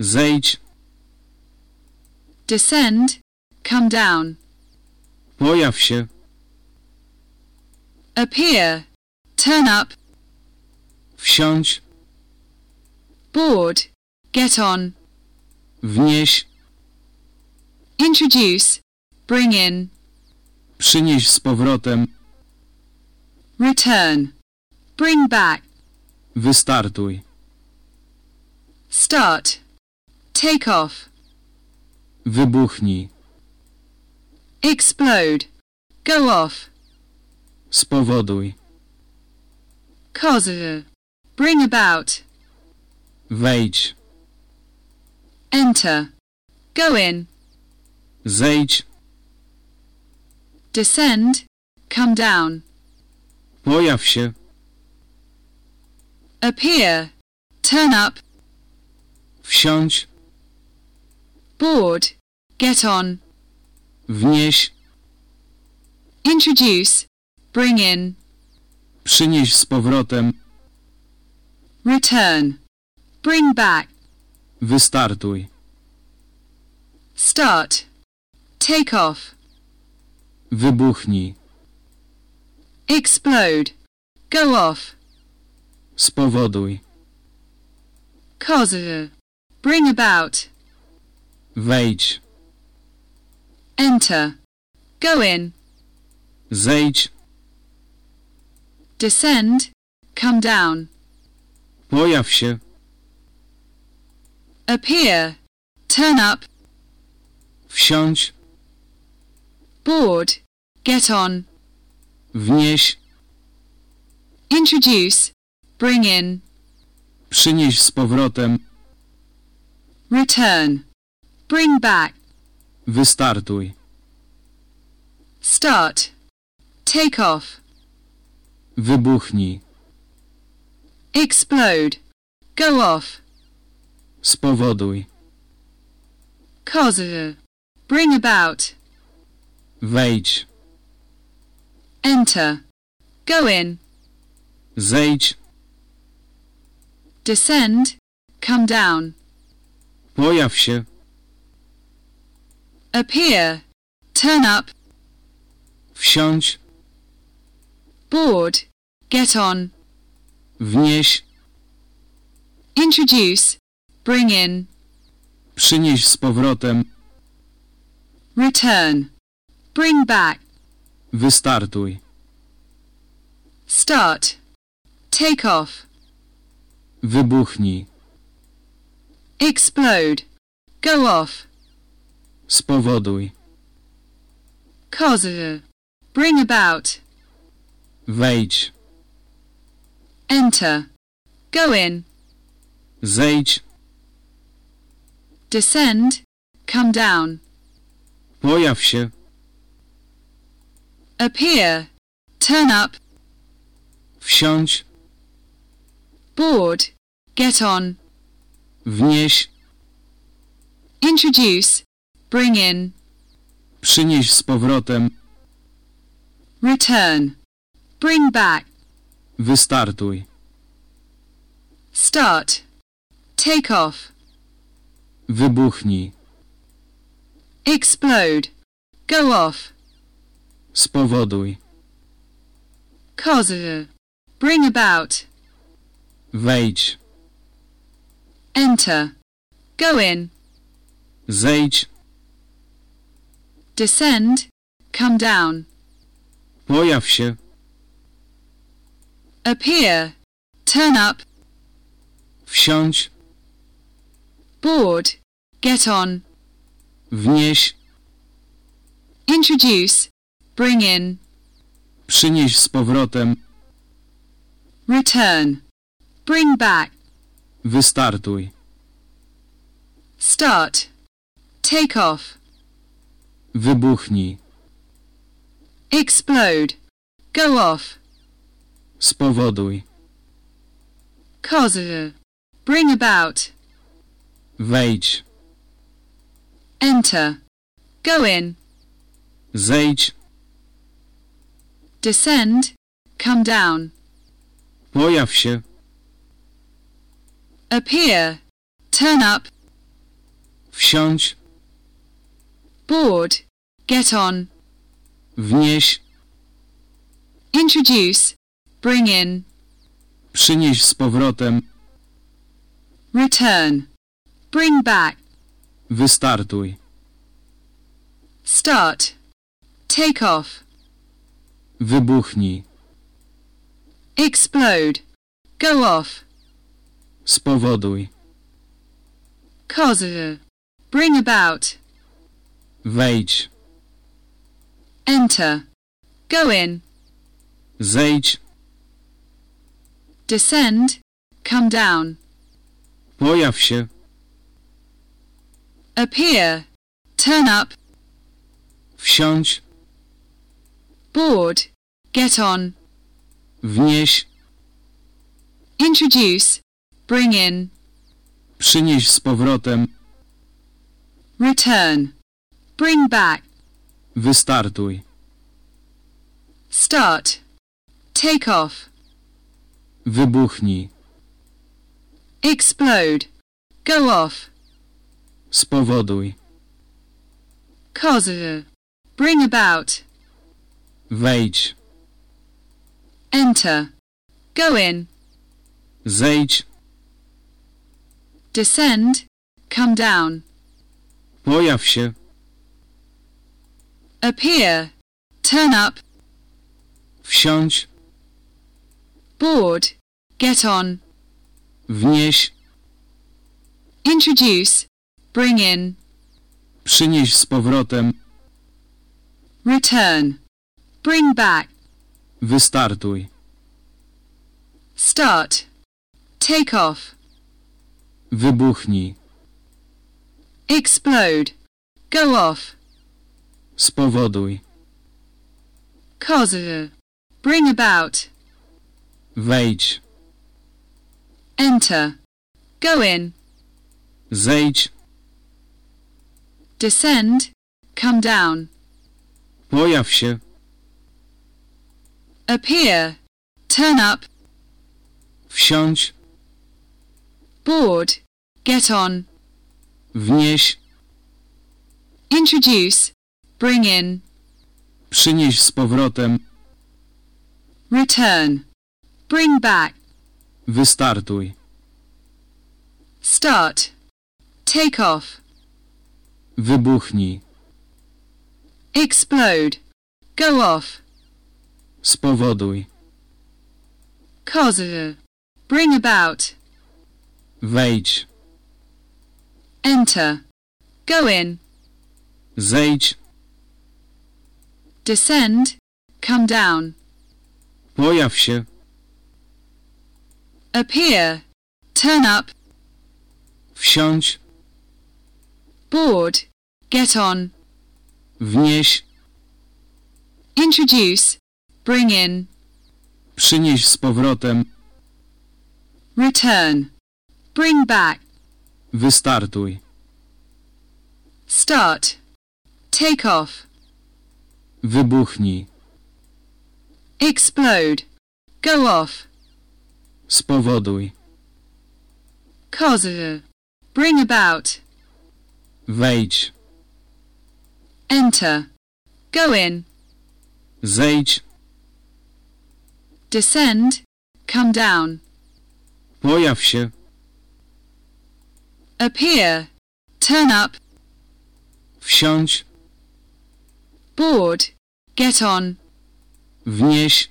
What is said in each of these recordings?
Zejdź. descend, come down, Pojaw się. appear, turn up, Wsiądź. board, get on, Wnieś. introduce, bring in, Przynieś z powrotem. return, bring back, Wystartuj. start, take off, Wybuchnij. explode, go off, Spowoduj. cause, bring about, Wejdź. enter, go in, Zejdź. descend, come down, Pojaw się. appear, turn up, Wsiądź. Board, get on, Wnieś. introduce, bring in, Przynieś z powrotem. return, bring back, Wystartuj. start, take off, Wybuchnij. explode, go off, Spowoduj. cause, bring about, Wejdź. enter, go in, Zejdź. descend, come down, Pojaw się. appear, turn up, Wsiądź. board, get on, Wnieś. introduce, bring in, Przynieś z powrotem. return, bring back, Wystartuj. start, take off, Wybuchnij. explode, go off, Spowoduj. cause, bring about, Wejdź. enter, go in, Zejdź. descend, come down, Pojaw się. Appear, turn up, Wsiądź. board, get on, Wnieś. introduce, bring in, Przynieś z powrotem. return, bring back, Wystartuj. start, take off, Wybuchnij. explode, go off, Spowoduj. cause, bring about, Wejdź. enter, go in, Zejdź. descend, come down, Pojaw się. appear, turn up, Wsiądź. board, get on, Wnieś. introduce, bring in, Przynieś z powrotem. return, bring back, Wystartuj. start, take off, Wybuchnij. explode, go off, Spowoduj. cause, bring about, Wejdź. enter, go in, Zejdź. Descend, come down, Pojaw się. appear, turn up, Wsiądź. board, get on, Wnieś. introduce, bring in, Przynieś z powrotem. return, bring back, Wystartuj. start, take off, Wybuchnij. explode, go off, Spowoduj. cause, bring about, Wejdź. enter, go in, Zejdź. descend, come down, Pojaw się. appear, turn up, Wsiądź. Board, get on, Wnieś. introduce, bring in, Przynieś z powrotem. return, bring back, Wystartuj. start, take off, Wybuchnij. explode, go off, Spowoduj. cause, bring about, Wejdź. enter, go in, Zejdź. descend, come down, Pojaw się. appear, turn up, Wsiądź. board, get on, Wnieś. introduce, bring in, Przynieś z powrotem. return, bring back, Wystartuj. start, take off, Wybuchnij. explode, go off, Spowoduj. cause, bring about, Wejdź. enter, go in, Zejdź. descend, come down, Pojaw się. Appear, turn up, Wsiądź. board, get on, Wnieś. introduce, bring in, Przynieś z powrotem. return, bring back, Wystartuj. start, take off, Wybuchnij. explode, go off, Spowoduj. cause, bring about, Wejdź. enter, go in, Zejdź. descend, come down, Pojaw się. appear, turn up, Wsiądź. board, get on, Wnieś. introduce, bring in, Przynieś z powrotem. return, bring back, Wystartuj. start, take off, Wybuchnij. explode, go off, Spowoduj. cause, bring about, Wejdź. enter, go in, Zejdź. Descend, come down, Pojaw się. appear, turn up, Wsiądź. board, get on, Wnieś. introduce, bring in, Przynieś z powrotem. return, bring back, Wystartuj. start, take off, Wybuchnij. explode, go off, Spowoduj. cause, bring about, Wejdź. enter, go in, Zejdź. descend, come down, Pojaw się. appear, turn up, Wsiądź. Board, get on, Wnieś.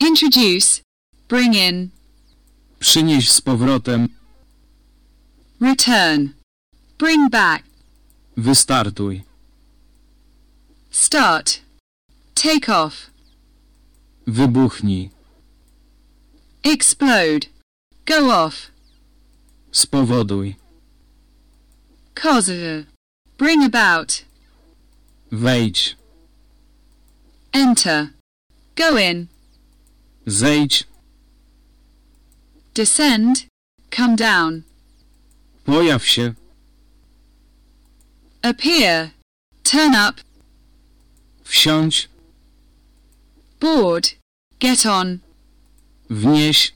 introduce, bring in, Przynieś z powrotem. return, bring back, Wystartuj. start, take off, Wybuchnij. explode, go off, Spowoduj. cause, bring about, Wejdź. enter, go in, Zejdź. descend, come down, Pojaw się. appear, turn up, Wsiądź. board, get on, Wnieś.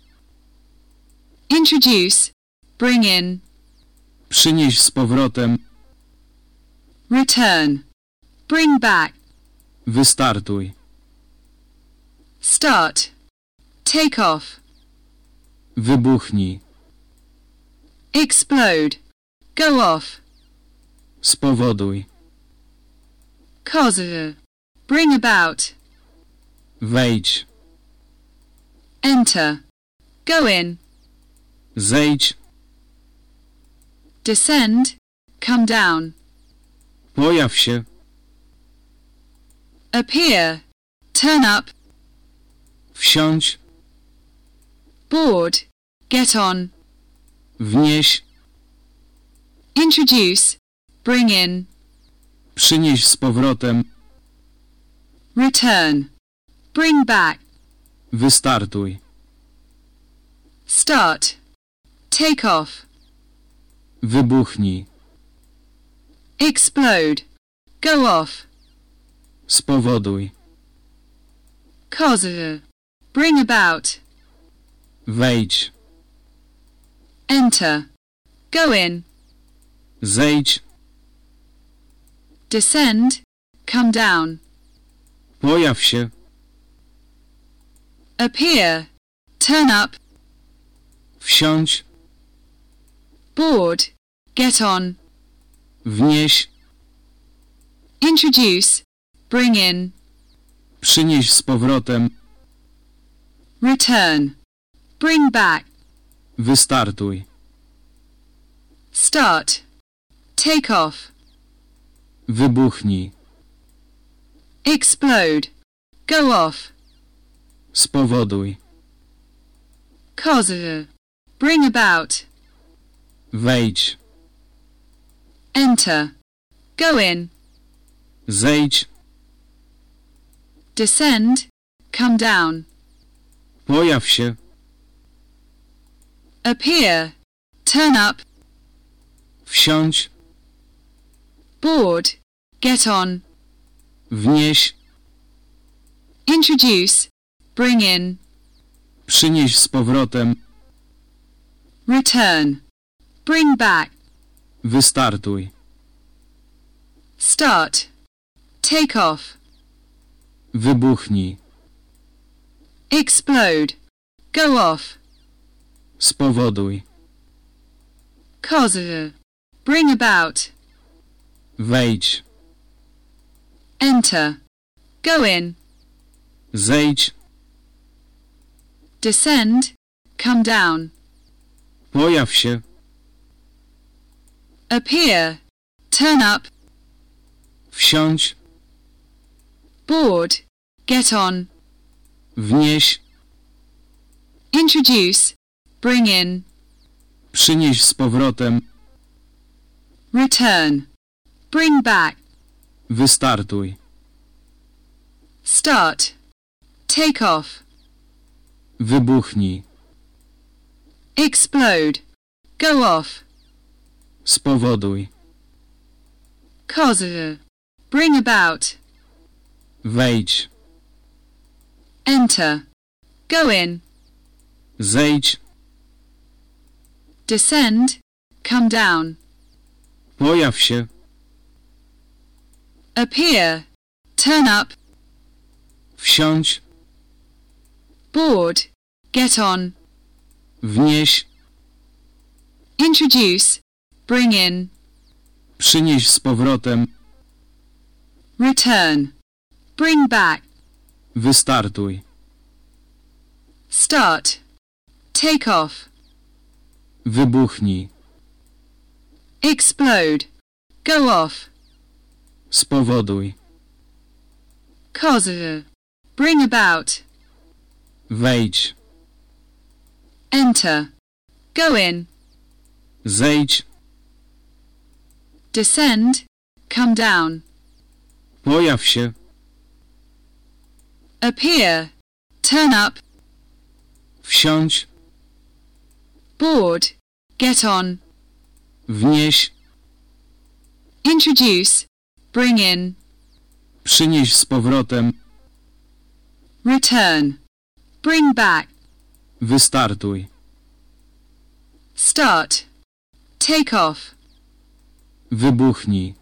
introduce, bring in, Przynieś z powrotem. return, bring back, Wystartuj. start, take off, Wybuchnij. explode, go off, Spowoduj. cause, bring about, Wejdź. enter, go in, Zejdź. descend, come down, Pojaw się. Appear, turn up, Wsiądź. board, get on, Wnieś. introduce, bring in, Przynieś z powrotem. return, bring back, Wystartuj. start, take off, Wybuchnij. explode, go off, Spowoduj. cause, bring about, Wejdź. enter, go in, Zejdź. descend, come down, Pojaw się. appear, turn up, Wsiądź. board, get on, Wnieś. introduce, bring in, Przynieś z powrotem. return, bring back, Wystartuj. start, take off, Wybuchnij. explode, go off, Spowoduj. cause, bring about, Wejdź. enter, go in, Zejdź. Descend, come down, Pojaw się. appear, turn up, Wsiądź. board, get on, Wnieś. introduce, bring in, Przynieś z powrotem. return, bring back, Wystartuj. start, take off, Wybuchnij. explode, go off, Spowoduj. cause, bring about, Wejdź. enter, go in, Zejdź. descend, come down, Pojaw się. appear, turn up, Wsiądź. Board, get on, Wnieś. introduce, bring in, Przynieś z powrotem. return, bring back, Wystartuj. start, take off, Wybuchnij. explode, go off, Spowoduj. cause, bring about, Wejdź. enter, go in, Zejdź. descend, come down, Pojaw się. appear, turn up, Wsiądź. board, get on, Wnieś. introduce, bring in, Przynieś z powrotem. return, bring back, Wystartuj. start, take off, Wybuchnij. explode, go off, Spowoduj. cause, bring about, Wejdź. enter, go in, Zejdź. descend, come down, Pojaw się. Appear, turn up, Wsiądź. board, get on, Wnieś. introduce, bring in, Przynieś z powrotem. return, bring back, Wystartuj. start, take off, Wybuchnij.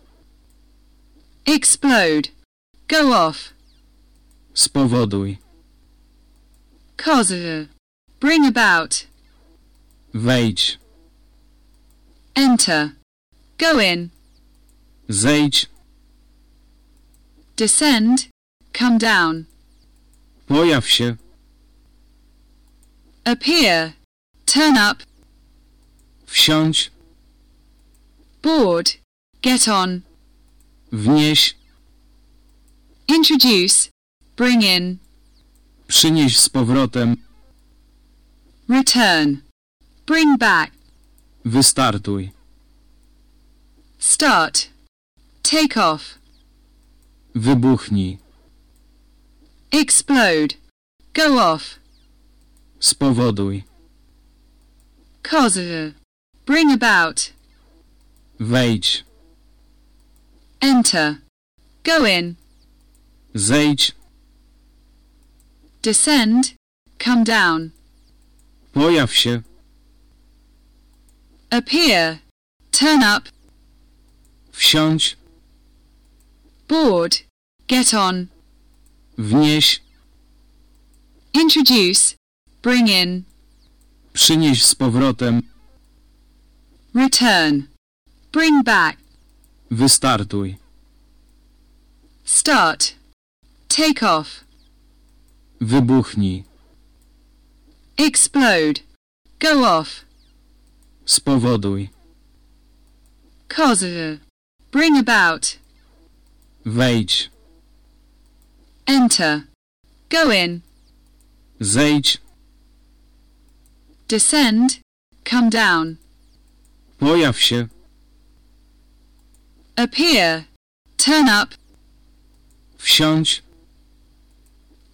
explode, go off, Spowoduj. cause, bring about, Wejdź. enter, go in, Zejdź. descend, come down, Pojaw się. appear, turn up, Wsiądź. board, get on, Wnieś. introduce, bring in, Przynieś z powrotem. return, bring back, Wystartuj. start, take off, Wybuchnij. explode, go off, Spowoduj. cause, bring about, Wejdź. enter, go in, Zejdź. Descend, come down, Pojaw się. appear, turn up, Wsiądź. board, get on, Wnieś. introduce, bring in, Przynieś z powrotem. return, bring back, Wystartuj. start, take off, Wybuchnij. explode, go off, Spowoduj. cause, bring about, Wejdź. enter, go in, Zejdź. descend, come down, Pojaw się. appear, turn up, Wsiądź.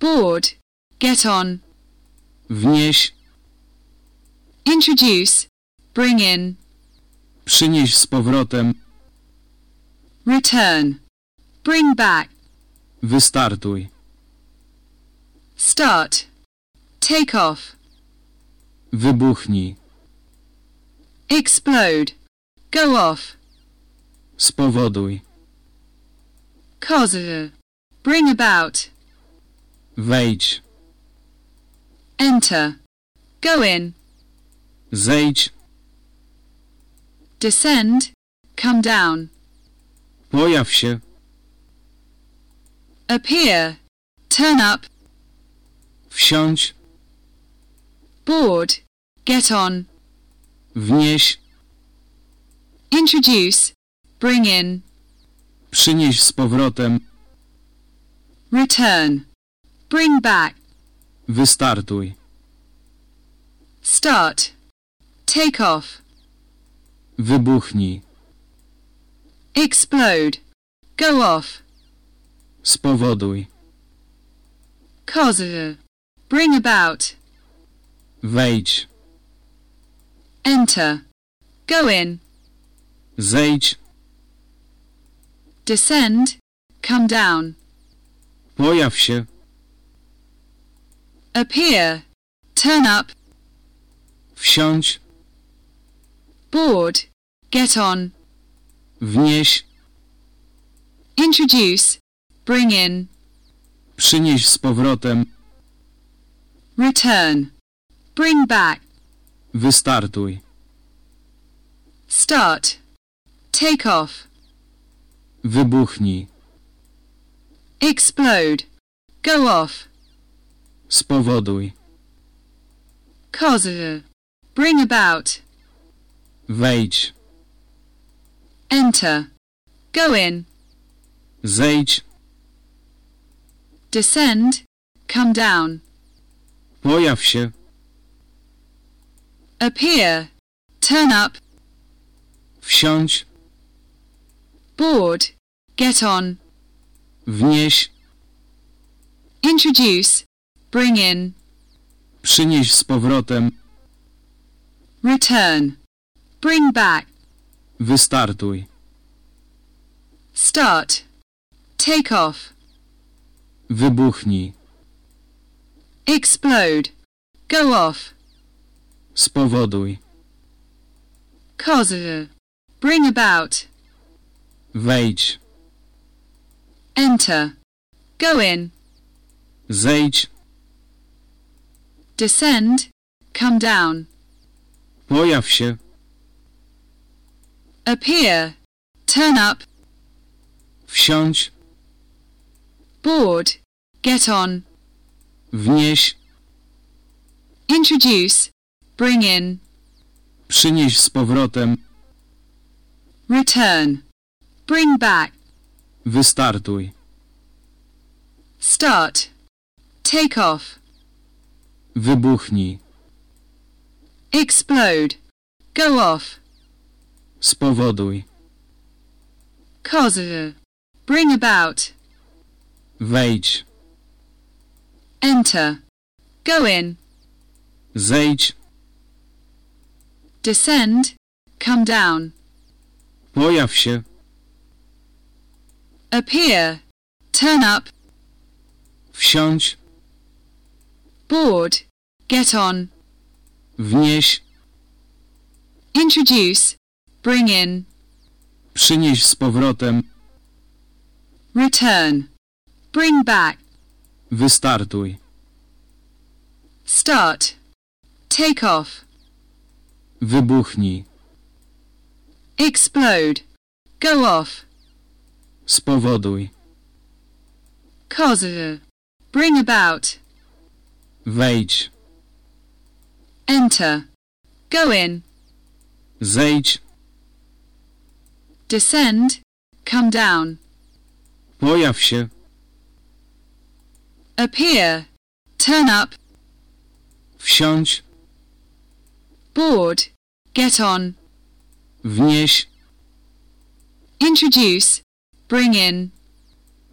board, get on, Wnieś. introduce, bring in, Przynieś z powrotem. return, bring back, Wystartuj. start, take off, Wybuchnij. explode, go off, Spowoduj. cause, bring about, Wejdź. Enter, go in, Zejdź. descend, come down, Pojaw się. appear, turn up, Wsiądź. board, get on, Wnieś. introduce, bring in, Przynieś z powrotem. return, bring back, Wystartuj. start, take off, Wybuchnij. explode, go off, Spowoduj. cause, bring about, Wejdź. enter, go in, Zejdź. descend, come down, Pojaw się. Appear, turn up, Wsiądź. board, get on, Wnieś. introduce, bring in, Przynieś z powrotem. return, bring back, Wystartuj. start, take off, Wybuchnij. explode, go off, Spowoduj. cause, bring about, Wejdź. enter, go in, Zejdź. descend, come down, Pojaw się. appear, turn up, Wsiądź. board, get on, Wnieś. introduce, bring in, Przynieś z powrotem. return, bring back, Wystartuj. start, take off, Wybuchnij. explode, go off, Spowoduj. cause, bring about, Wejdź. enter, go in, Zejdź. Descend, come down, Pojaw się. appear, turn up, Wsiądź. board, get on, Wnieś. introduce, bring in, Przynieś z powrotem. return, bring back, Wystartuj. start, take off, Wybuchnij. explode, go off, Spowoduj. cause, bring about, Wejdź. enter, go in, Zejdź. descend, come down, Pojaw się. appear, turn up, Wsiądź. board, get on, Wnieś. introduce, bring in, Przynieś z powrotem. return, bring back, Wystartuj. start, take off, Wybuchnij. explode, go off, Spowoduj. cause, bring about, Wejdź. Enter, go in, Zejdź. descend, come down, Pojaw się. appear, turn up, Wsiądź. board, get on, Wnieś. introduce, bring in,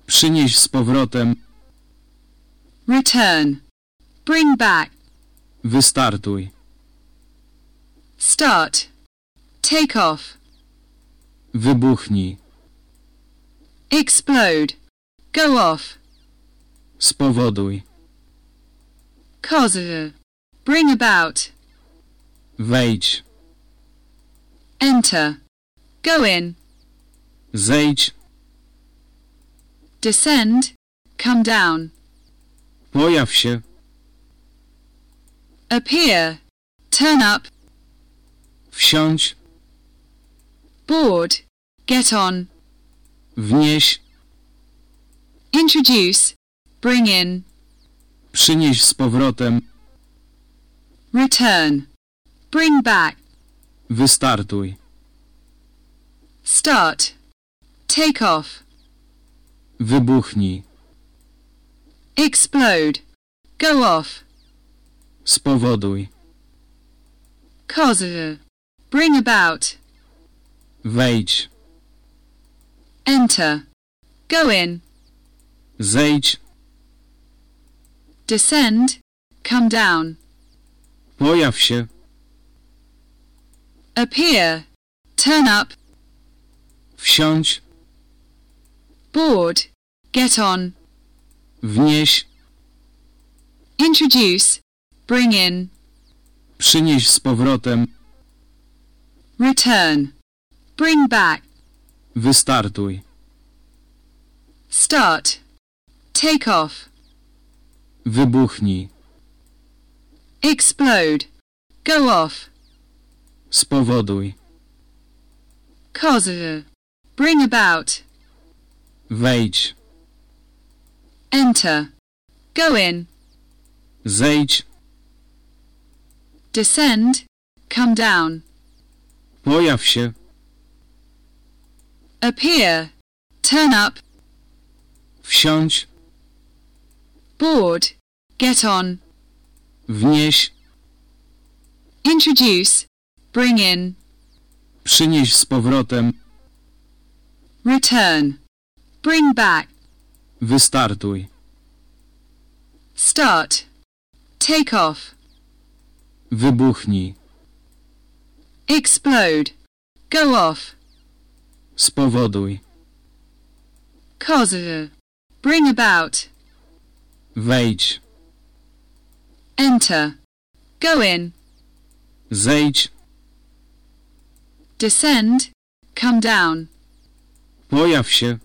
Przynieś z powrotem. return, bring back, Wystartuj. start, take off, Wybuchnij. explode, go off, Spowoduj. cause, bring about, Wejdź. enter, go in, Zejdź. descend, come down, Pojaw się. Appear, turn up, Wsiądź. board, get on, Wnieś. introduce, bring in, Przynieś z powrotem. return, bring back, Wystartuj. start, take off, Wybuchnij. explode, go off, Spowoduj. cause, bring about, Wejdź. enter, go in, Zejdź. descend, come down, Pojaw się. appear, turn up, Wsiądź. board, get on, Wnieś. introduce, bring in, Przynieś z powrotem. return, bring back, Wystartuj. start, take off, Wybuchnij. explode, go off, Spowoduj. cause, bring about, Wejdź. enter, go in, Zejdź. Descend, come down, Pojaw się. appear, turn up, Wsiądź. board, get on, Wnieś. introduce, bring in, Przynieś z powrotem. return, bring back, Wystartuj. start, take off, Wybuchnij. explode, go off, Spowoduj. cause, bring about, Wejdź. enter, go in, Zejdź. descend, come down, Pojaw się.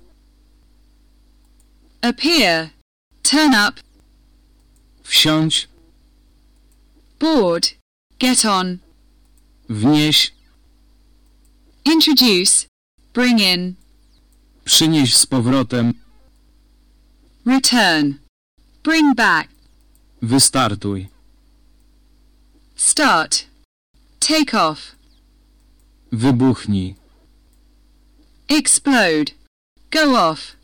appear, turn up, Wsiądź. board, get on, Wnieś. introduce, bring in, Przynieś z powrotem. return, bring back, Wystartuj. start, take off, Wybuchnij. explode, go off,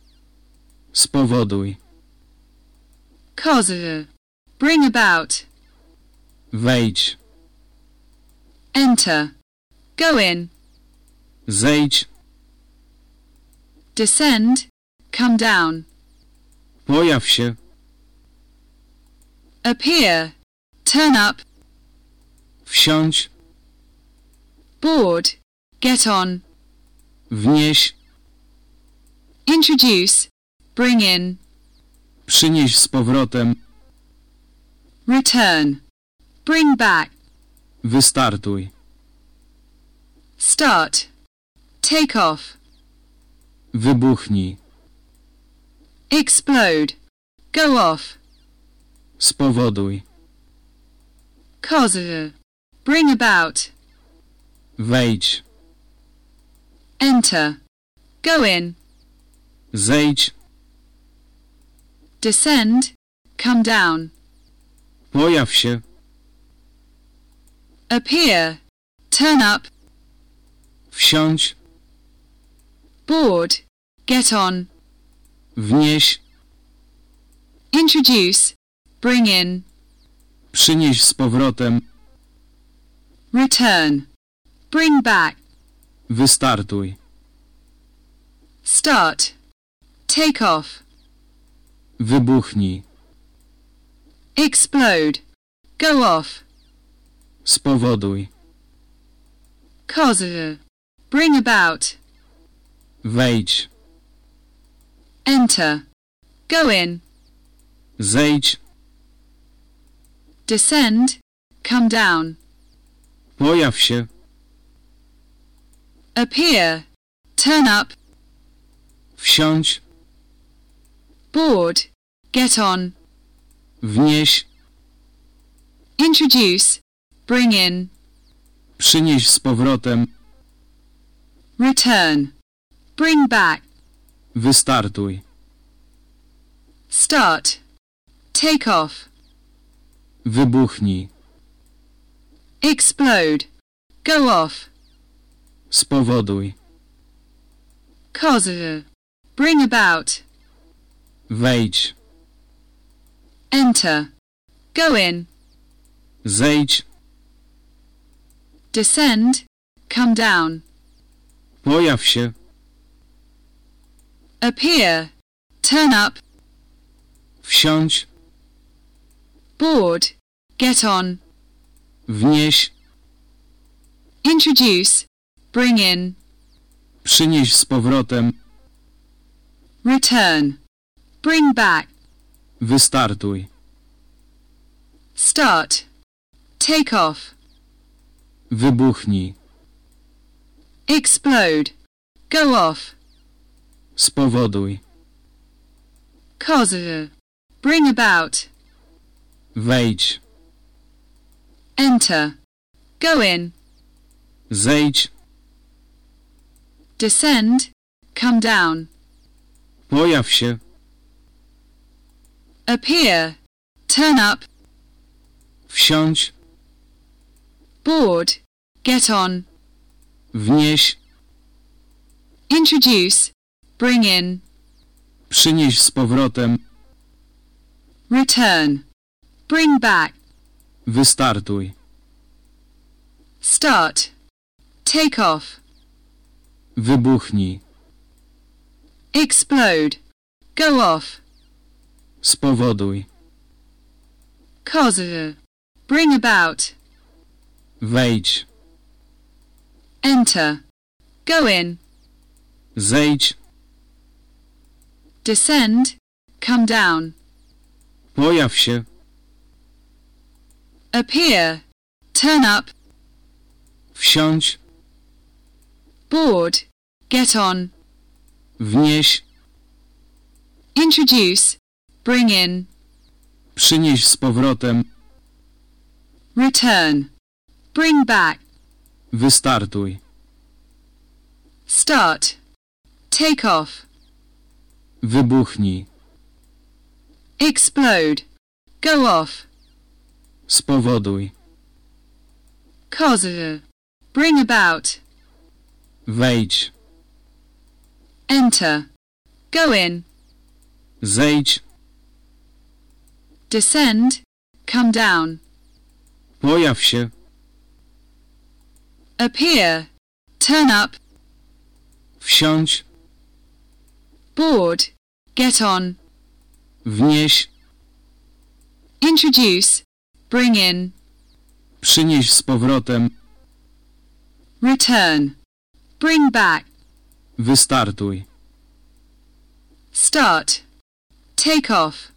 Spowoduj. cause, bring about, Wejdź. Enter, go in, Zejdź. descend, come down, Pojaw się. appear, turn up, Wsiądź. board, get on, Wnieś. introduce, bring in, Przynieś z powrotem. return, bring back, Wystartuj. start, take off, Wybuchnij. explode, go off, Spowoduj. cause, bring about, Wejdź. enter, go in, Zejdź. descend, come down, Pojaw się. Appear, turn up, Wsiądź. board, get on, Wnieś. introduce, bring in, Przynieś z powrotem. return, bring back, Wystartuj. start, take off, Wybuchnij. explode, go off, Spowoduj. cause, bring about, Wejdź. enter, go in, Zejdź. descend, come down, Pojaw się. appear, turn up, Wsiądź. board, get on, Wnieś. introduce, bring in, Przynieś z powrotem. return, bring back, Wystartuj. start, take off, Wybuchnij. explode, go off, Spowoduj. cause, bring about, Wejdź. enter, go in, Zejdź. Descend, come down, Pojaw się. appear, turn up, Wsiądź. board, get on, Wnieś. introduce, bring in, Przynieś z powrotem. return, bring back, Wystartuj. start, take off, Wybuchnij. explode, go off, Spowoduj. cause, bring about, Wejdź. enter, go in, Zejdź. descend, come down, Pojaw się. appear, turn up, Wsiądź. board, get on, Wnieś. introduce, bring in, Przynieś z powrotem. return, bring back, Wystartuj. start, take off, Wybuchnij. explode, go off, Spowoduj. cause, bring about, Wejdź. Enter, go in, Zejdź. descend, come down, Pojaw się. appear, turn up, Wsiądź. board, get on, wnieś, introduce, bring in, przynieś z powrotem, return, bring back, wystartuj, start, take off, wybuchnij, explode, go off, spowoduj, cause, bring about, wejdź, enter, go in, zejdź, descend, come down, pojaw się, appear, turn up, wsiądź, board, get on, wnieś, introduce, bring in, przynieś z powrotem, return, bring back, wystartuj, start, take off,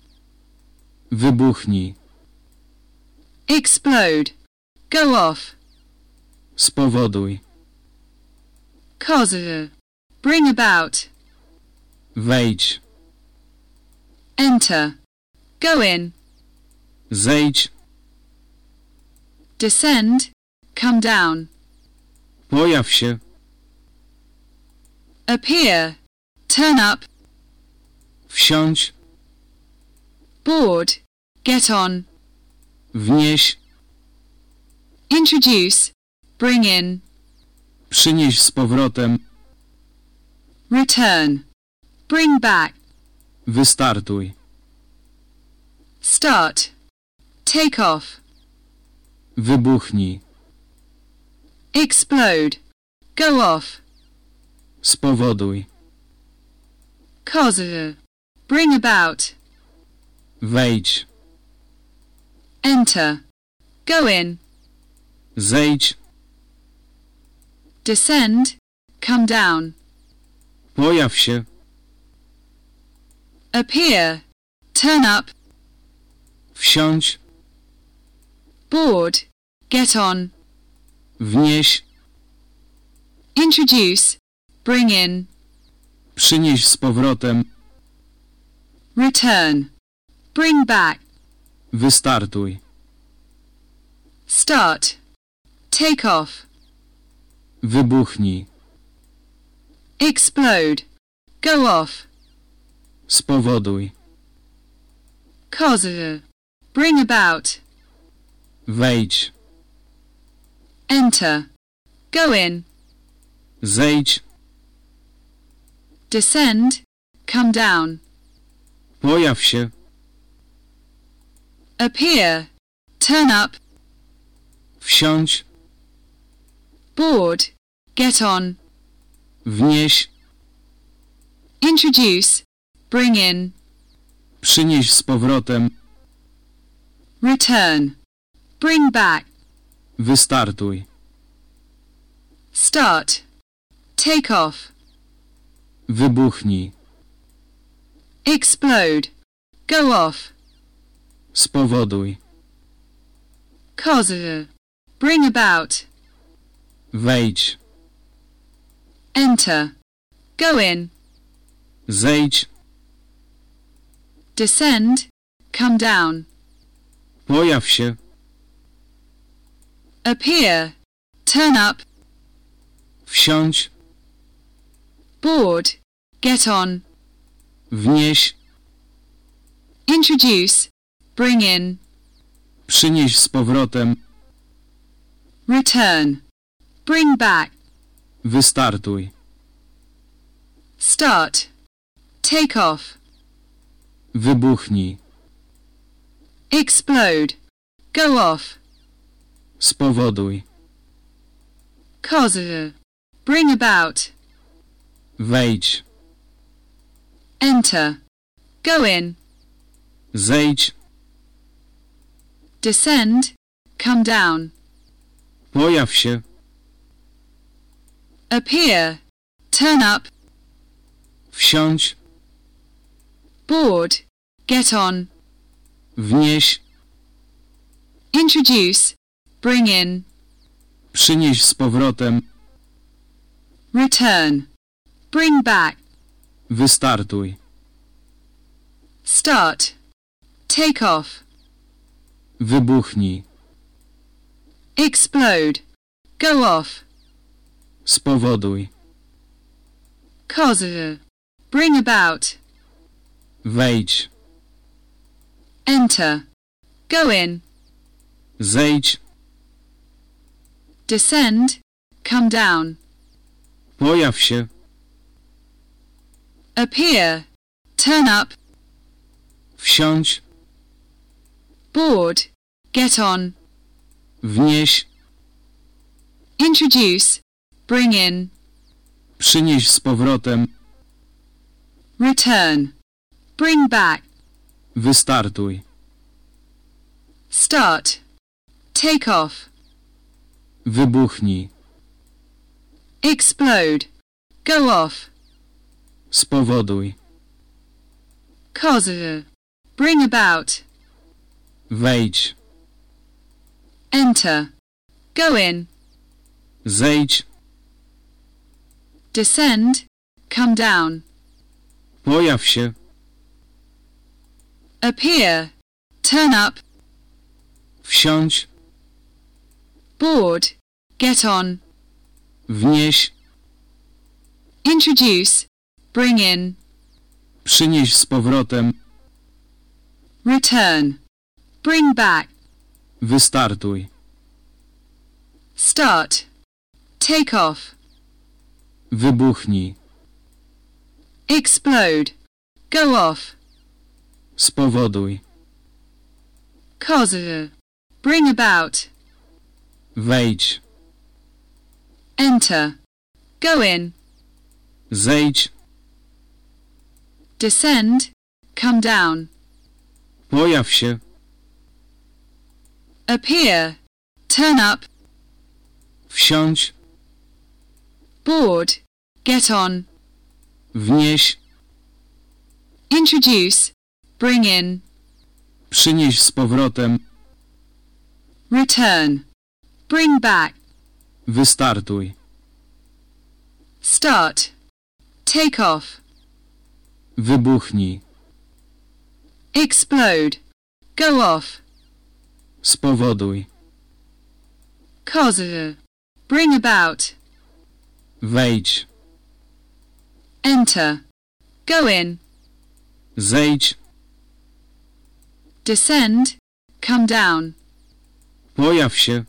wybuchnij, explode, go off, spowoduj, cause, bring about, wejdź, enter, go in, zejdź, descend, come down, pojaw się, appear, turn up, wsiądź, board, get on, wnieś, introduce, bring in, przynieś z powrotem, return, bring back, wystartuj, start, take off, wybuchnij, explode, go off, spowoduj, cause, bring about, wejdź, enter, go in, zejdź, descend, come down, pojaw się, appear, turn up, wsiądź, board, get on, wnieś, introduce, bring in, przynieś z powrotem, return, bring back, wystartuj, start, take off, wybuchnij, explode, go off, spowoduj, cause, bring about, wejdź, enter, go in, zejdź, descend, come down, pojaw się, appear, turn up, wsiądź, board, get on, wnieś, introduce, bring in, przynieś z powrotem, return, bring back, wystartuj, start, take off, wybuchnij, explode, go off, spowoduj, cause, bring about, wejdź, enter, go in, zejdź, descend, come down, pojaw się, appear, turn up, wsiądź, board, get on, wnieś, introduce, bring in, przynieś z powrotem, return, bring back, wystartuj, start, take off, wybuchnij, explode, go off, spowoduj, cause, bring about, wejdź, enter, go in, zejdź, descend, come down, pojaw się, appear, turn up, wsiądź, board, get on, wnieś, introduce, bring in, przynieś z powrotem, return, bring back, Wystartuj. Start. Take off. Wybuchnij. Explode. Go off. Spowoduj. Cause. Bring about. Wejdź. Enter. Go in. Zejdź. Descend. Come down. Pojaw się. Appear. Turn up. Wsiądź. Board. Get on. Wnieś. Introduce. Bring in. Przynieś z powrotem. Return. Bring back. Wystartuj. Start. Take off. Wybuchnij. Explode. Go off. Spowoduj. Cause. Bring about. Wejdź. Enter. Go in. Zejdź. Descend. Come down. Pojaw się. Appear. Turn up. Wsiądź. Board. Get on. Wnieś. Introduce. Bring in. Przynieś z powrotem. Return. Bring back. Wystartuj. Start. Take off. Wybuchnij. Explode. Go off. Spowoduj. Cause. Bring about. Wejdź. Enter. Go in. Zejdź. Descend. Come down. Pojaw się. Appear. Turn up. Wsiądź. Board. Get on. Wnieś. Introduce. Bring in. Przynieś z powrotem. Return. Bring back. Wystartuj. Start. Take off. Wybuchnij. Explode. Go off. Spowoduj. Cause. Bring about. Wejdź. Enter. Go in. Zejdź. Descend. Come down. Pojaw się.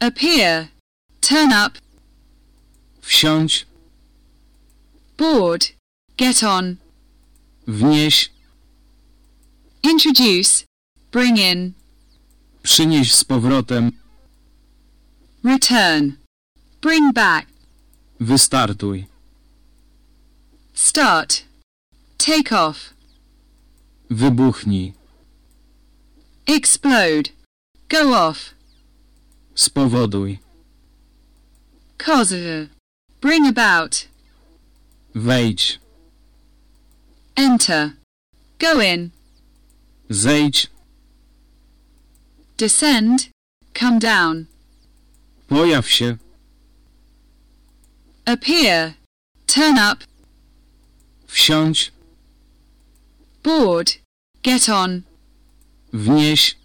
Appear. Turn up. Wsiądź. Board. Get on. Wnieś. Introduce. Bring in. Przynieś z powrotem. Return. Bring back. Wystartuj. Start. Take off. Wybuchnij. Explode. Go off. Spowoduj. Cause. Bring about. Wejdź. Enter. Go in. Zejdź. Descend. Come down. Pojaw się. Appear. Turn up. Wsiądź. Board. Get on. Wnieś.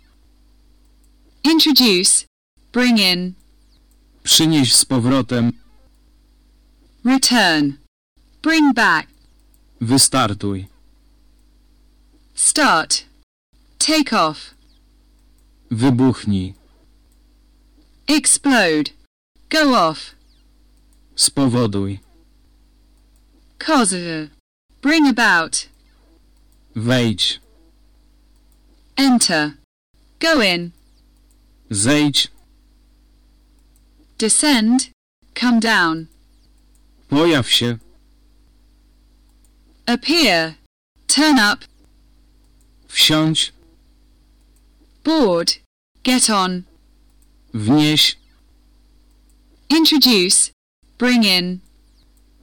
Introduce. Bring in. Przynieś z powrotem. Return. Bring back. Wystartuj. Start. Take off. Wybuchnij. Explode. Go off. Spowoduj. Cause. Bring about. Wejdź. Enter. Go in. Zejdź. Descend. Come down. Pojaw się. Appear. Turn up. Wsiądź. Board. Get on. Wnieś. Introduce. Bring in.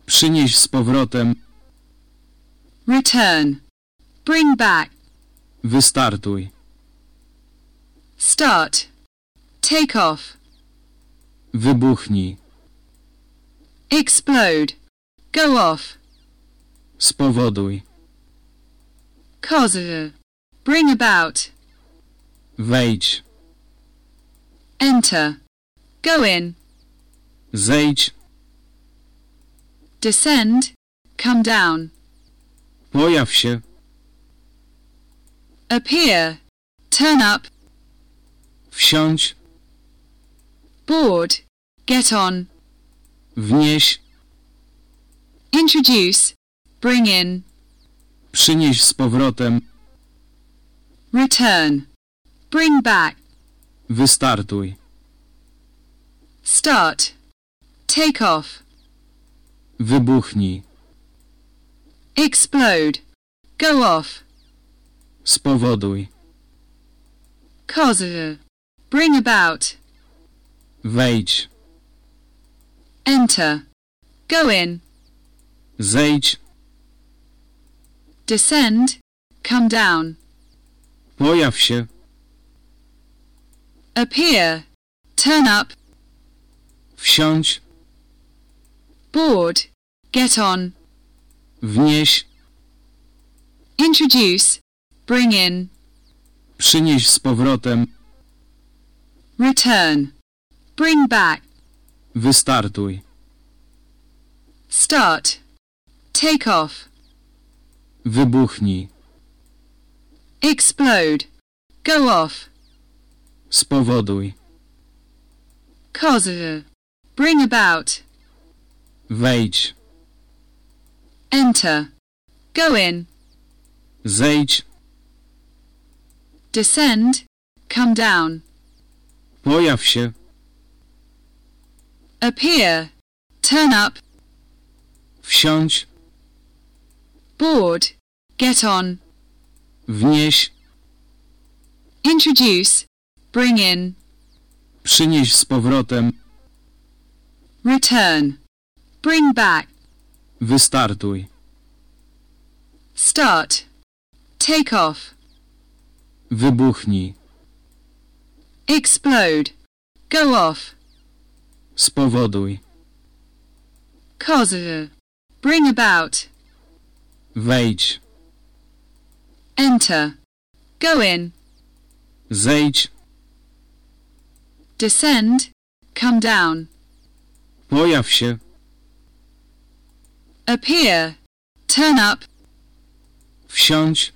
Przynieś z powrotem. Return. Bring back. Wystartuj. Start. Take off. Wybuchnij. Explode. Go off. Spowoduj. Cause. Bring about. Wejdź. Enter. Go in. Zejdź. Descend. Come down. Pojaw się. Appear. Turn up. Wsiądź. Board. Get on. Wnieś. Introduce. Bring in. Przynieś z powrotem. Return. Bring back. Wystartuj. Start. Take off. Wybuchnij. Explode. Go off. Spowoduj. Cause. Bring about. Wejdź. Enter. Go in. Zejdź. Descend. Come down. Pojaw się. Appear. Turn up. Wsiądź. Board. Get on. Wnieś. Introduce. Bring in. Przynieś z powrotem. Return. Bring back. Wystartuj. Start. Take off. Wybuchnij. Explode. Go off. Spowoduj. Cause. Bring about. Wejdź. Enter. Go in. Zejdź. Descend. Come down. Pojaw się. Appear. Turn up. Wsiądź. Board. Get on. Wnieś. Introduce. Bring in. Przynieś z powrotem. Return. Bring back. Wystartuj. Start. Take off. Wybuchnij. Explode. Go off. Spowoduj. Cause. Bring about. Wejdź. Enter. Go in. Zejdź. Descend. Come down. Pojaw się. Appear. Turn up. Wsiądź.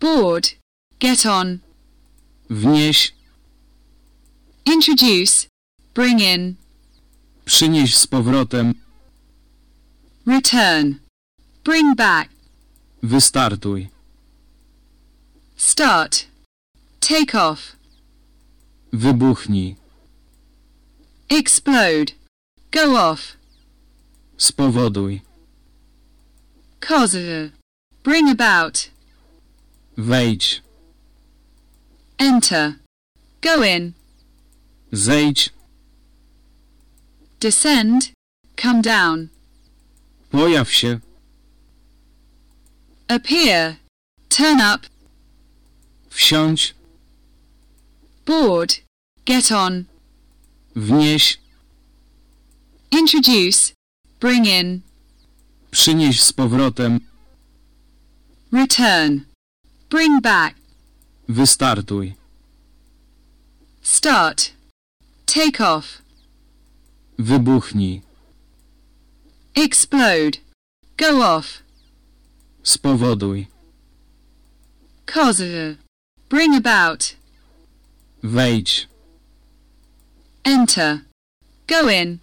Board. Get on. Wnieś. Introduce. Bring in. Przynieś z powrotem. Return. Bring back. Wystartuj. Start. Take off. Wybuchnij. Explode. Go off. Spowoduj. Cause. Bring about. Wejdź. Enter. Go in. Zejdź. Descend. Come down. Pojaw się. Appear. Turn up. Wsiądź. Board. Get on. Wnieś. Introduce. Bring in. Przynieś z powrotem. Return. Bring back. Wystartuj. Start. Take off. Wybuchnij. Explode. Go off. Spowoduj. Cause. Bring about. Wejdź. Enter. Go in.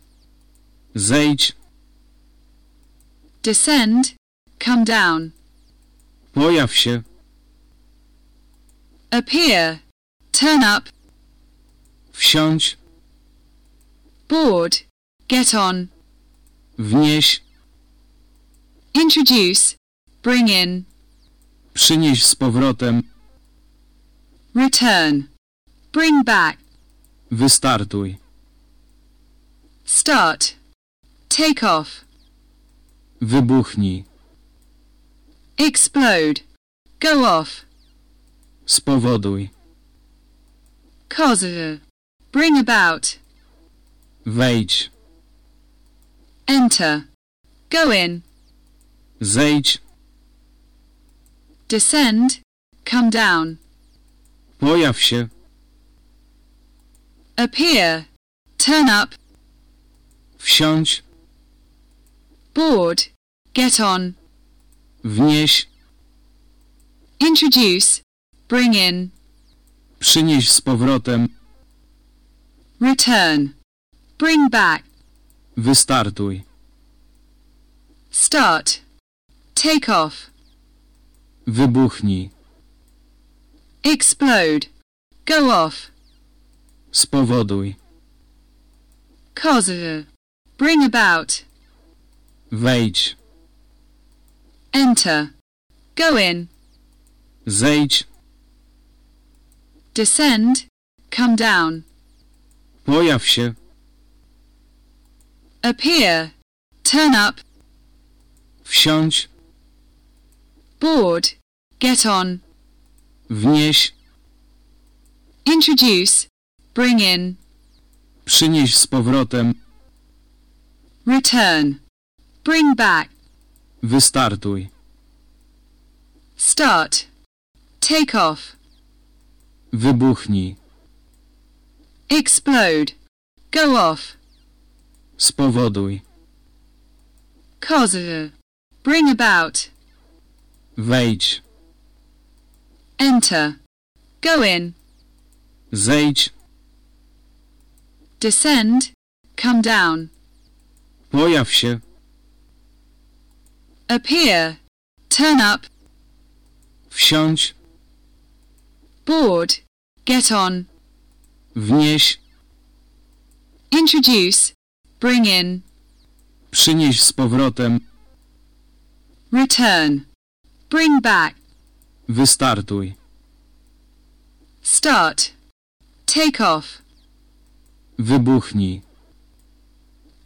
Zejdź. Descend. Come down. Pojaw się. Appear. Turn up. Wsiądź. Board. Get on. Wnieś. Introduce. Bring in. Przynieś z powrotem. Return. Bring back. Wystartuj. Start. Take off. Wybuchnij. Explode. Go off. Spowoduj. Cause. Bring about. Wejdź. Enter. Go in. Zejdź. Descend. Come down. Pojaw się. Appear. Turn up. Wsiądź. Board. Get on. Wnieś. Introduce. Bring in. Przynieś z powrotem. Return. Bring back. Wystartuj. Start. Take off. Wybuchnij. Explode. Go off. Spowoduj. Cause. Bring about. Wejdź. Enter. Go in. Zejdź. Descend. Come down. Pojaw się. Appear. Turn up. Wsiądź. Board. Get on. Wnieś. Introduce. Bring in. Przynieś z powrotem. Return. Bring back. Wystartuj. Start. Take off. Wybuchnij. Explode. Go off. Spowoduj. Cause. Bring about. Wejdź. Enter. Go in. Zejdź. Descend. Come down. Pojaw się. Appear. Turn up. Wsiądź. Board. Get on. Wnieś. Introduce. Bring in. Przynieś z powrotem. Return. Bring back. Wystartuj. Start. Take off. Wybuchnij.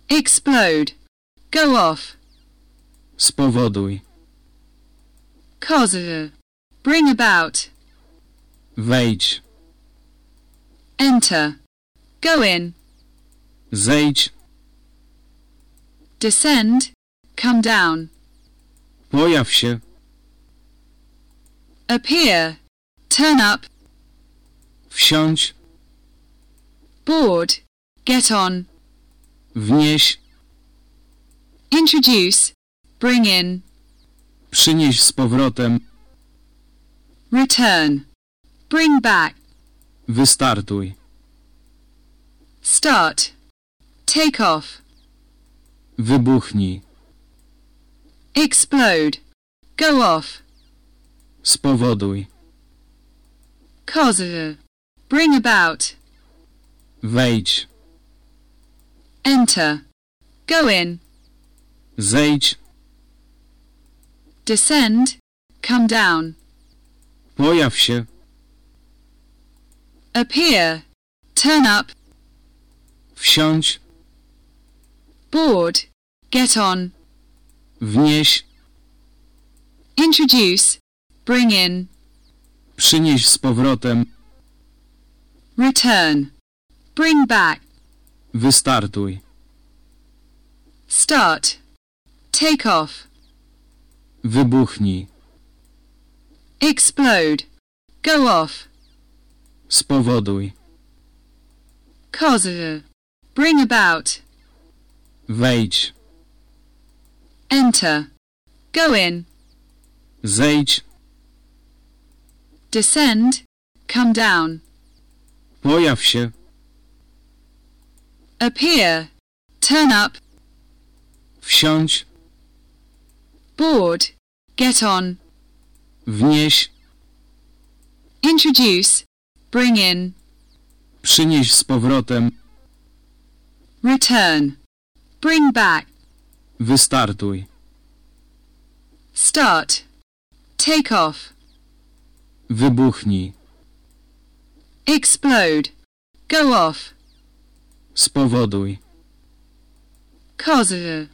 Explode. Go off. Spowoduj. Cause. Bring about. Wejdź. Enter. Go in. Zejdź. Descend. Come down. Pojaw się. Appear. Turn up. Wsiądź. Board. Get on. Wnieś. Introduce. Bring in. Przynieś z powrotem. Return. Bring back. Wystartuj. Start. Take off. Wybuchnij. Explode. Go off. Spowoduj. Cause. Bring about. Wejdź. Enter. Go in. Zejdź. Descend. Come down. Pojaw się. Appear. Turn up. Wsiądź. Board. Get on. Wnieś. Introduce. Bring in. Przynieś z powrotem. Return. Bring back. Wystartuj. Start. Take off. Wybuchnij. Explode. Go off. Spowoduj. Cause. Bring about. Wejdź. Enter. Go in. Zejdź. Descend. Come down. Pojaw się. Appear. Turn up. Wsiądź. Board. Get on. Wnieś. Introduce. Bring in. Przynieś z powrotem. Return. Bring back. Wystartuj. Start. Take off. Wybuchnij. Explode. Go off. Spowoduj. Cause.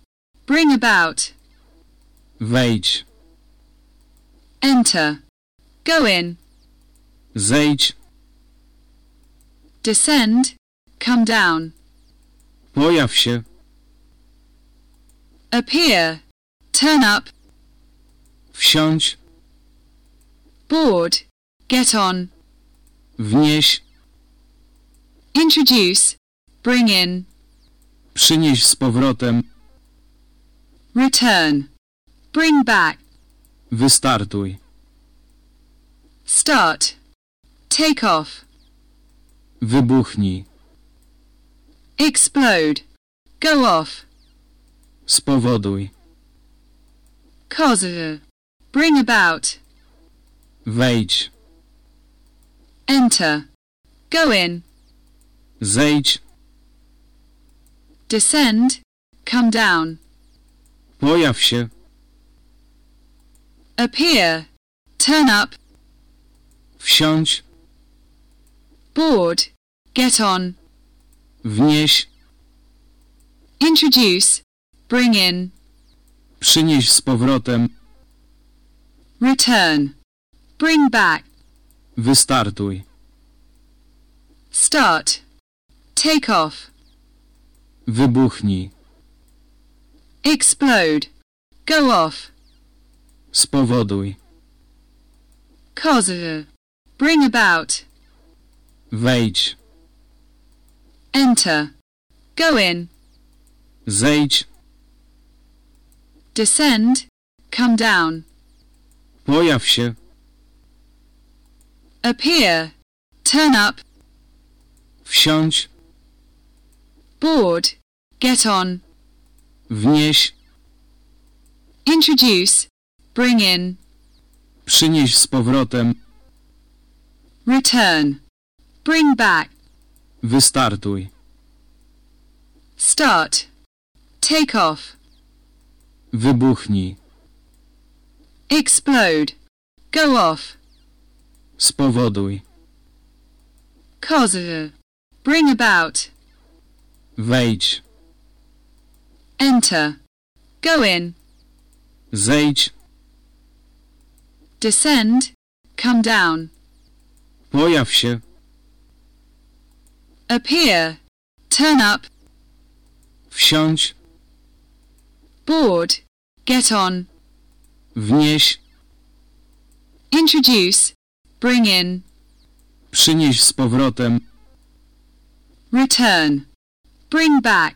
Bring about. Wejdź. Enter. Go in. Zejdź. Descend. Come down. Pojaw się. appear, turn up, wsiądź, board, get on, wnieś, introduce, bring in, przynieś z powrotem, return, bring back, wystartuj, start, take off, wybuchnij, explode, go off, spowoduj, cause, bring about, wejdź, enter, go in, zejdź, descend, come down, pojaw się, appear, turn up, wsiądź, board, get on, wnieś, introduce, bring in, przynieś z powrotem, return, bring back, wystartuj, start, take off, wybuchnij, explode, go off, spowoduj, cause, bring about, wejdź, enter, go in, zejdź, descend, come down, pojaw się, appear, turn up, wsiądź, board, get on, wnieś, introduce, bring in, przynieś z powrotem, return, bring back, wystartuj, start, take off, wybuchnij, explode, go off, spowoduj, cause, bring about, wejdź, enter, go in, zejdź, descend, come down, pojaw się, appear, turn up, wsiądź, board, get on, wnieś, introduce, bring in, przynieś z powrotem, return, bring back,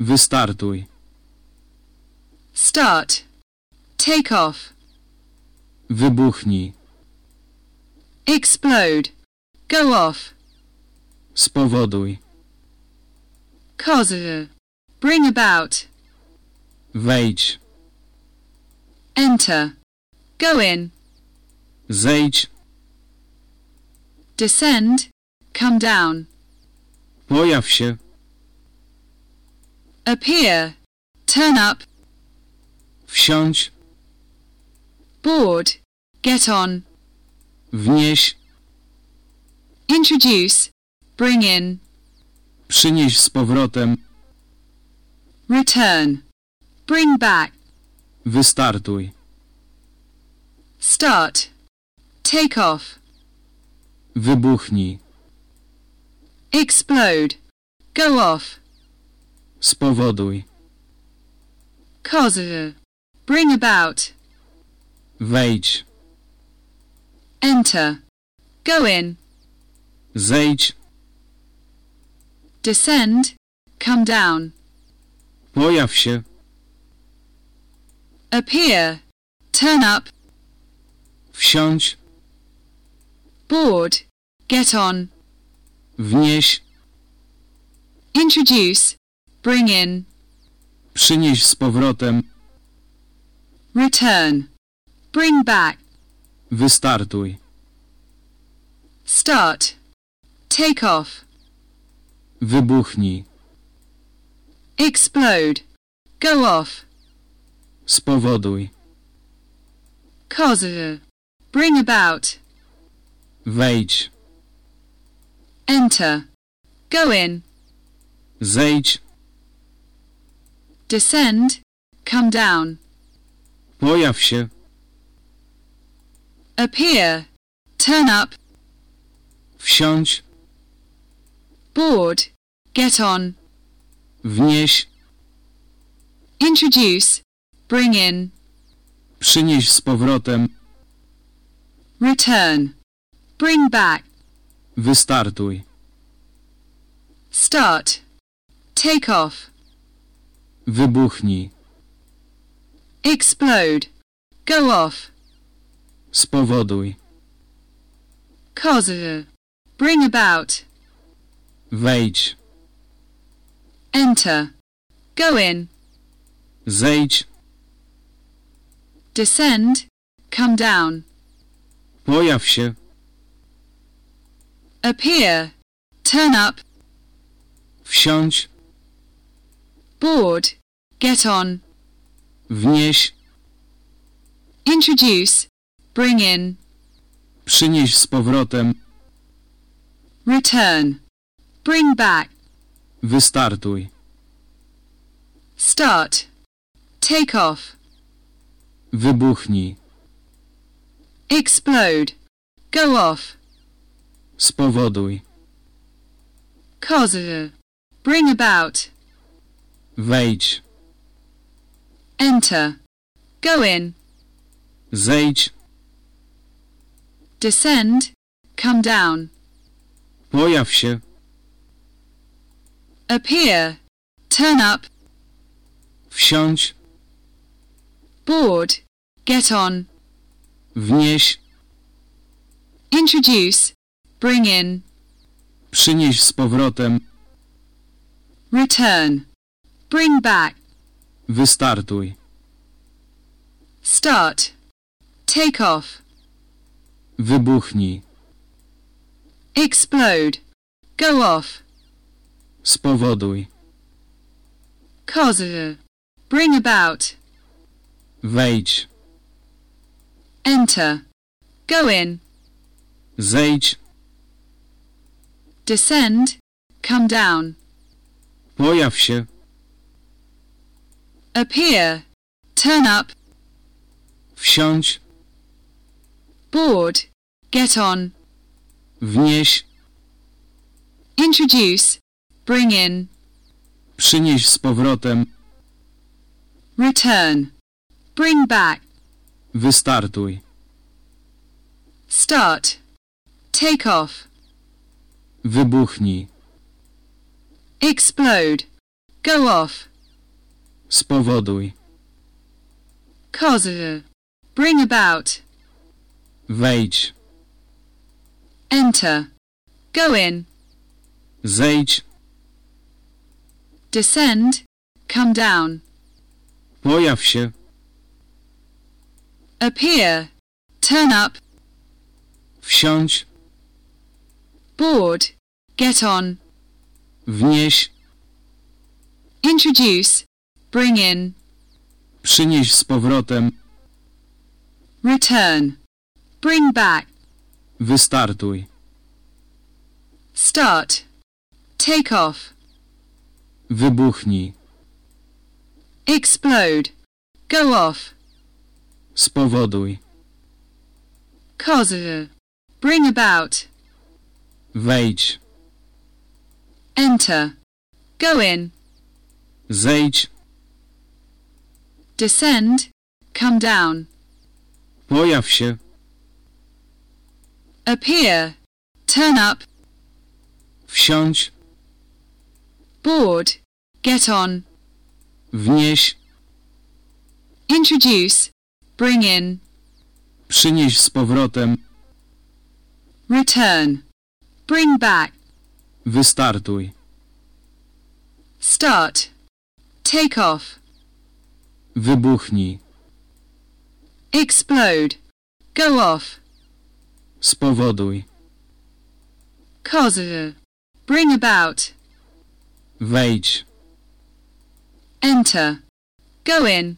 wystartuj, start, take off, wybuchnij, explode, go off, spowoduj, cause, bring about, wejdź, enter, go in, zejdź, descend, come down, pojaw się, appear, turn up, wsiądź, board, get on, wnieś, introduce, bring in, przynieś z powrotem, return, bring back, wystartuj, start, take off, wybuchnij, explode, go off, spowoduj, cause, bring about, wejdź, enter, go in, zejdź, descend, come down, pojaw się, appear, turn up, wsiądź, board, get on, wnieś, introduce, bring in, przynieś z powrotem, return, bring back, wystartuj, start, take off, wybuchnij, explode, go off, spowoduj, cause, bring about, wejdź, enter, go in, zejdź, descend, come down, pojaw się, appear, turn up, wsiądź, board, get on, wnieś, Introduce. Bring in. Przynieś z powrotem. Return. Bring back. Wystartuj. Start. Take off. Wybuchnij. Explode. Go off. Spowoduj. Cause. Bring about. Wejdź. Enter. Go in. Zejdź. Descend. Come down. Pojaw się. Appear. Turn up. Wsiądź. Board. Get on. Wnieś. Introduce. Bring in. Przynieś z powrotem. Return. Bring back. Wystartuj. Start. Take off. Wybuchnij. Explode. Go off. Spowoduj. Cause. Bring about. Wejdź. Enter. Go in. Zejdź. Descend. Come down. Pojaw się. Appear. Turn up. Wsiądź. Board. Get on. Wnieś. Introduce. Bring in. Przynieś z powrotem. Return. Bring back. Wystartuj. Start. Take off. Wybuchnij. Explode. Go off. Spowoduj. Cause. Bring about. Wejdź. Enter. Go in. Zejdź. Descend. Come down. Pojaw się. Appear. Turn up. Wsiądź. Board. Get on. Wnieś. Introduce. Bring in. Przynieś z powrotem. Return. Bring back. Wystartuj. Start. Take off. Wybuchnij. Explode. Go off. Spowoduj. Cause. Bring about. Wejdź. Enter. Go in. Zejdź. Descend. Come down. Pojaw się. Appear. Turn up. Wsiądź. Board. Get on. Wnieś. Introduce. Bring in. Przynieś z powrotem. Return. Bring back. Wystartuj. Start. Take off. Wybuchnij. Explode. Go off. Spowoduj. Cause. Bring about. Wejdź. Enter. Go in. Zejdź. Descend. Come down. Pojaw się. Appear. Turn up. Wsiądź. Board. Get on. Wnieś. Introduce. Bring in. Przynieś z powrotem. Return. Bring back. Wystartuj. Start. Take off. Wybuchnij. Explode. Go off. Spowoduj. Cause. Bring about. Wejdź. Enter. Go in.